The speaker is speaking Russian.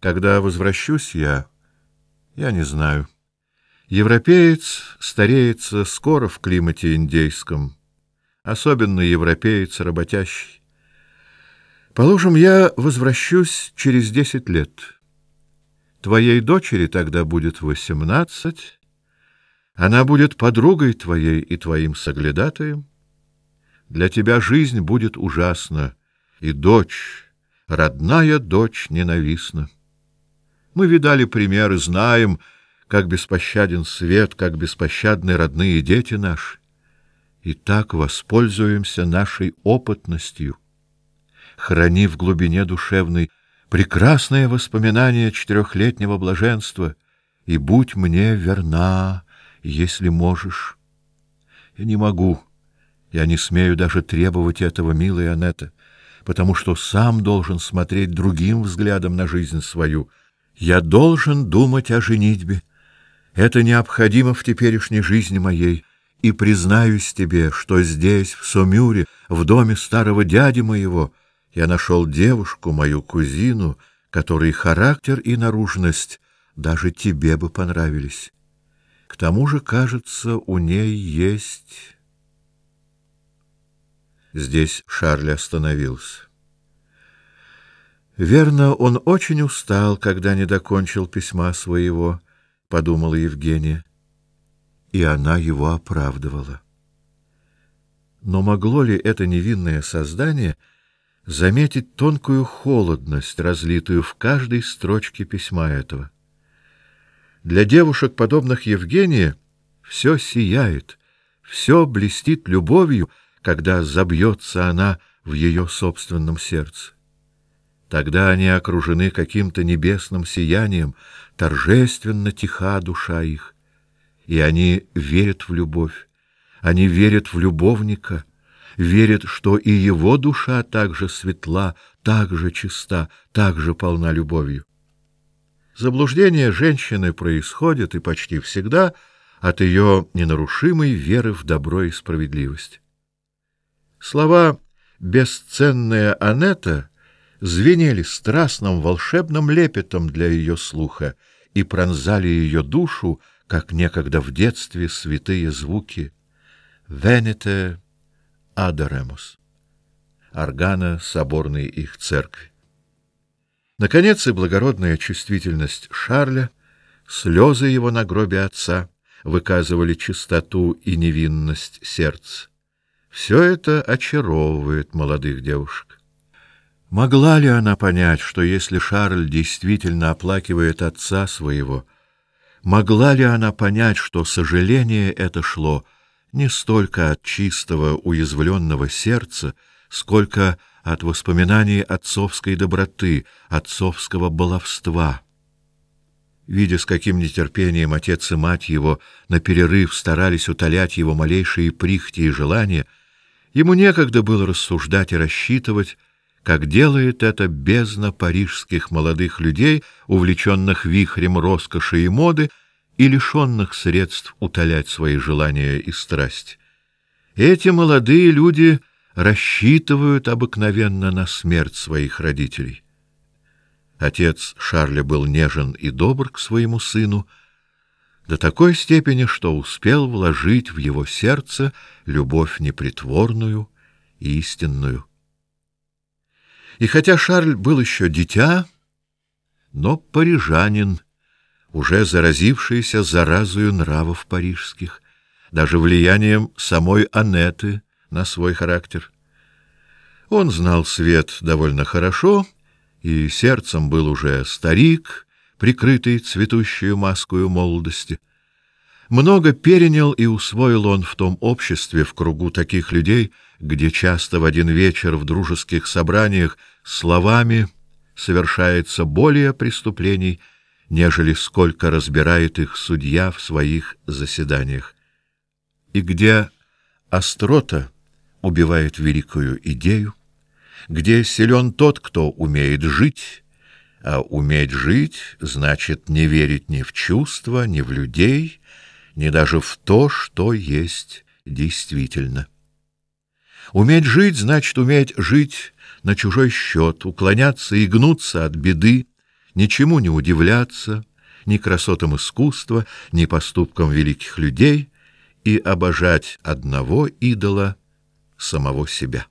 Когда возвращусь я, я не знаю. Европеец стареется скоро в климате индейском, особенно европеец работящий. Положим, я возвращусь через десять лет. Твоей дочери тогда будет восемнадцать, она будет подругой твоей и твоим соглядатаем. Для тебя жизнь будет ужасна, и дочь, родная дочь, ненавистна. Мы видали примеры, знаем, как беспощаден свет, как беспощадны родные дети наши. И так воспользуемся нашей опытностью. Храни в глубине душевной прекрасное воспоминание четырехлетнего блаженства и будь мне верна, если можешь. Я не могу, я не смею даже требовать этого, милая Анетта, потому что сам должен смотреть другим взглядом на жизнь свою. Я должен думать о женитьбе. Это необходимо в теперешней жизни моей. И признаюсь тебе, что здесь, в Сомюре, в доме старого дяди моего, я нашел девушку, мою кузину, которой характер и наружность даже тебе бы понравились. К тому же, кажется, у ней есть... Здесь Шарль остановился. Верно, он очень устал, когда не докончил письма своего, подумала Евгения. И она его оправдывала. Но могло ли это невинное создание заметить тонкую холодность, разлитую в каждой строчке письма этого? Для девушек, подобных Евгении, все сияет, все блестит любовью, когда забьется она в ее собственном сердце. Тогда они окружены каким-то небесным сиянием, торжественно тиха душа их, и они верят в любовь, они верят в любовника, верят, что и его душа так же светла, так же чиста, так же полна любовью. Заблуждение женщины происходит и почти всегда от ее ненарушимой веры в добро и справедливость. Слова «бесценная Анетта» звенели страстным волшебным лепетом для ее слуха и пронзали ее душу, как некогда в детстве святые звуки «Венете адоремус» органа соборной их церкви. Наконец и благородная чувствительность Шарля, слезы его на гробе отца выказывали чистоту и невинность сердца. Все это очаровывает молодых девушек. Могла ли она понять, что если Шарль действительно оплакивает отца своего, могла ли она понять, что сожаление это шло не столько от чистого уязвленного сердца, сколько от воспоминаний отцовской доброты, отцовского баловства? Видя, с каким нетерпением отец и мать его на перерыв старались утолять его малейшие прихоти и желания, ему некогда было рассуждать и рассчитывать, как делает это бездна парижских молодых людей, увлеченных вихрем роскоши и моды и лишенных средств утолять свои желания и страсть. Эти молодые люди рассчитывают обыкновенно на смерть своих родителей. Отец Шарля был нежен и добр к своему сыну до такой степени, что успел вложить в его сердце любовь непритворную и истинную. И хотя Шарль был еще дитя, но парижанин, уже заразившийся заразою нравов парижских, даже влиянием самой Анеты на свой характер. Он знал свет довольно хорошо, и сердцем был уже старик, прикрытый цветущую маскою молодости. Много перенял и усвоил он в том обществе, в кругу таких людей, где часто в один вечер в дружеских собраниях словами совершается более преступлений, нежели сколько разбирает их судья в своих заседаниях. И где острота убивает великую идею, где силен тот, кто умеет жить, а уметь жить значит не верить ни в чувства, ни в людей, ни даже в то, что есть действительно. Уметь жить значит уметь жить на чужой счет, уклоняться и гнуться от беды, ничему не удивляться, ни красотам искусства, ни поступкам великих людей и обожать одного идола самого себя.